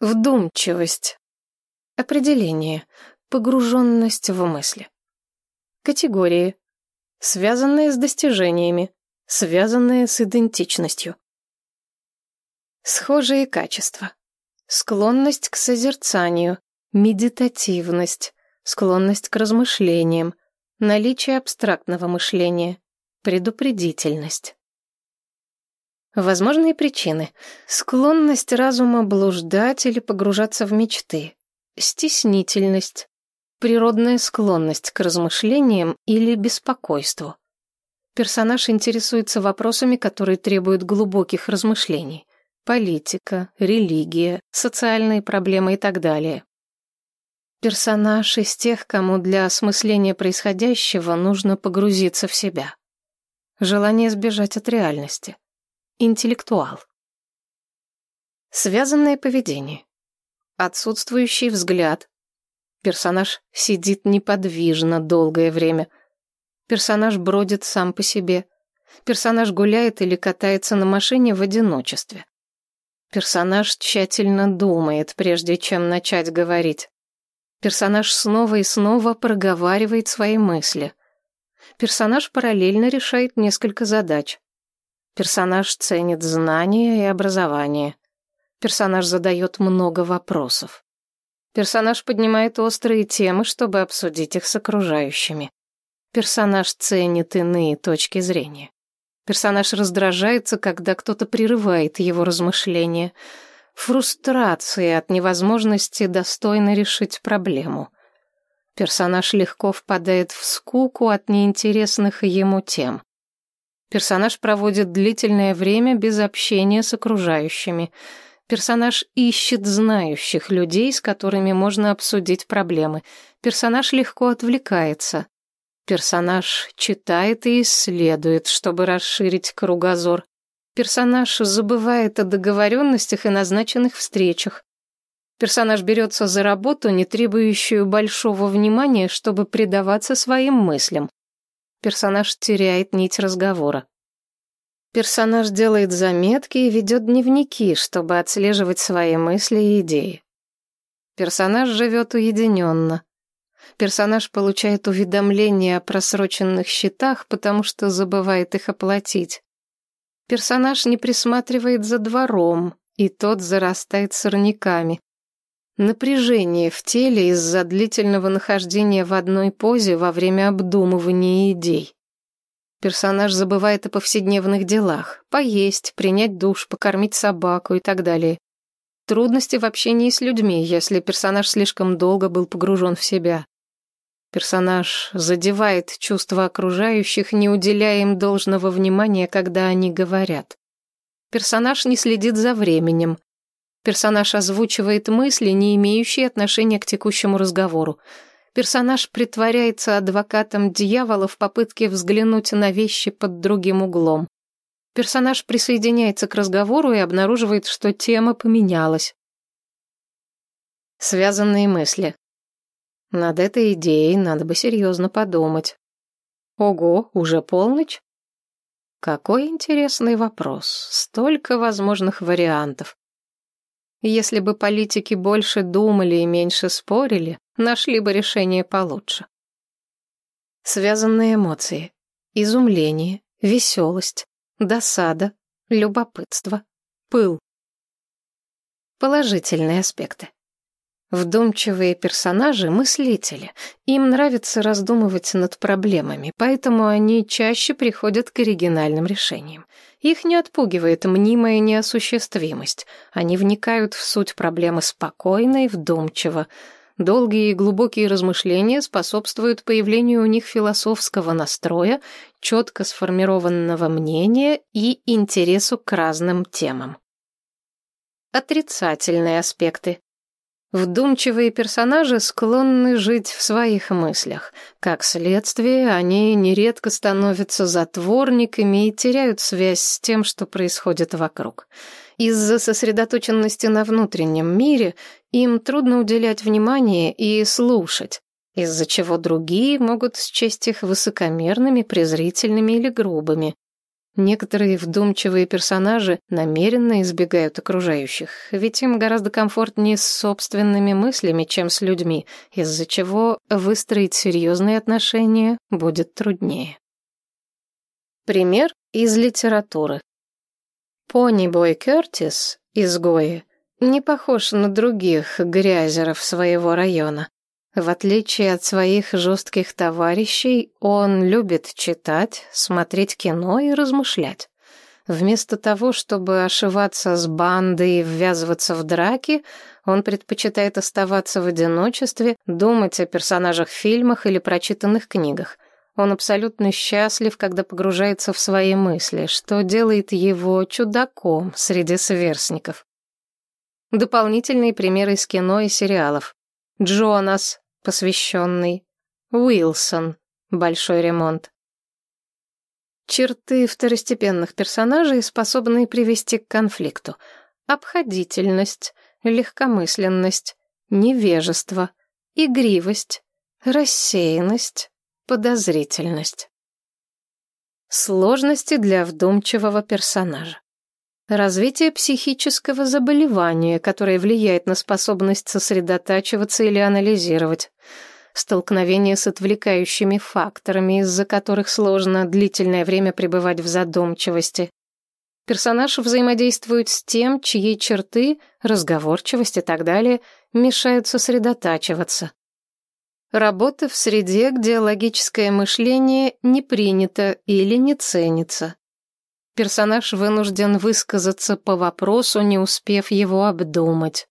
Вдумчивость. Определение. Погруженность в мысли. Категории. Связанные с достижениями. Связанные с идентичностью. Схожие качества. Склонность к созерцанию. Медитативность. Склонность к размышлениям. Наличие абстрактного мышления. Предупредительность. Возможные причины. Склонность разума блуждать или погружаться в мечты. Стеснительность. Природная склонность к размышлениям или беспокойству. Персонаж интересуется вопросами, которые требуют глубоких размышлений. Политика, религия, социальные проблемы и так далее. Персонаж из тех, кому для осмысления происходящего нужно погрузиться в себя. Желание сбежать от реальности. Интеллектуал. Связанное поведение. Отсутствующий взгляд. Персонаж сидит неподвижно долгое время. Персонаж бродит сам по себе. Персонаж гуляет или катается на машине в одиночестве. Персонаж тщательно думает, прежде чем начать говорить. Персонаж снова и снова проговаривает свои мысли. Персонаж параллельно решает несколько задач. Персонаж ценит знания и образование. Персонаж задает много вопросов. Персонаж поднимает острые темы, чтобы обсудить их с окружающими. Персонаж ценит иные точки зрения. Персонаж раздражается, когда кто-то прерывает его размышления. Фрустрация от невозможности достойно решить проблему. Персонаж легко впадает в скуку от неинтересных ему тем. Персонаж проводит длительное время без общения с окружающими. Персонаж ищет знающих людей, с которыми можно обсудить проблемы. Персонаж легко отвлекается. Персонаж читает и исследует, чтобы расширить кругозор. Персонаж забывает о договоренностях и назначенных встречах. Персонаж берется за работу, не требующую большого внимания, чтобы предаваться своим мыслям. Персонаж теряет нить разговора. Персонаж делает заметки и ведет дневники, чтобы отслеживать свои мысли и идеи. Персонаж живет уединенно. Персонаж получает уведомления о просроченных счетах, потому что забывает их оплатить. Персонаж не присматривает за двором, и тот зарастает сорняками. Напряжение в теле из-за длительного нахождения в одной позе во время обдумывания идей. Персонаж забывает о повседневных делах. Поесть, принять душ, покормить собаку и так далее. Трудности в общении с людьми, если персонаж слишком долго был погружен в себя. Персонаж задевает чувства окружающих, не уделяя им должного внимания, когда они говорят. Персонаж не следит за временем, Персонаж озвучивает мысли, не имеющие отношения к текущему разговору. Персонаж притворяется адвокатом дьявола в попытке взглянуть на вещи под другим углом. Персонаж присоединяется к разговору и обнаруживает, что тема поменялась. Связанные мысли. Над этой идеей надо бы серьезно подумать. Ого, уже полночь? Какой интересный вопрос. Столько возможных вариантов. Если бы политики больше думали и меньше спорили, нашли бы решение получше. Связанные эмоции. Изумление, веселость, досада, любопытство, пыл. Положительные аспекты. Вдумчивые персонажи — мыслители. Им нравится раздумывать над проблемами, поэтому они чаще приходят к оригинальным решениям. Их не отпугивает мнимая неосуществимость. Они вникают в суть проблемы спокойно и вдумчиво. Долгие и глубокие размышления способствуют появлению у них философского настроя, четко сформированного мнения и интересу к разным темам. Отрицательные аспекты. Вдумчивые персонажи склонны жить в своих мыслях. Как следствие, они нередко становятся затворниками и теряют связь с тем, что происходит вокруг. Из-за сосредоточенности на внутреннем мире им трудно уделять внимание и слушать, из-за чего другие могут счесть их высокомерными, презрительными или грубыми. Некоторые вдумчивые персонажи намеренно избегают окружающих, ведь им гораздо комфортнее с собственными мыслями, чем с людьми, из-за чего выстроить серьезные отношения будет труднее. Пример из литературы. Пони-бой Кертис, изгои, не похож на других грязеров своего района. В отличие от своих жестких товарищей, он любит читать, смотреть кино и размышлять. Вместо того, чтобы ошиваться с бандой и ввязываться в драки, он предпочитает оставаться в одиночестве, думать о персонажах в фильмах или прочитанных книгах. Он абсолютно счастлив, когда погружается в свои мысли, что делает его чудаком среди сверстников. Дополнительные примеры из кино и сериалов. Джонас, посвященный. Уилсон, большой ремонт. Черты второстепенных персонажей, способные привести к конфликту. Обходительность, легкомысленность, невежество, игривость, рассеянность, подозрительность. Сложности для вдумчивого персонажа. Развитие психического заболевания, которое влияет на способность сосредотачиваться или анализировать. Столкновение с отвлекающими факторами, из-за которых сложно длительное время пребывать в задумчивости. Персонаж взаимодействует с тем, чьи черты, разговорчивость и так далее, мешают сосредотачиваться. Работа в среде, где логическое мышление не принято или не ценится. Персонаж вынужден высказаться по вопросу, не успев его обдумать.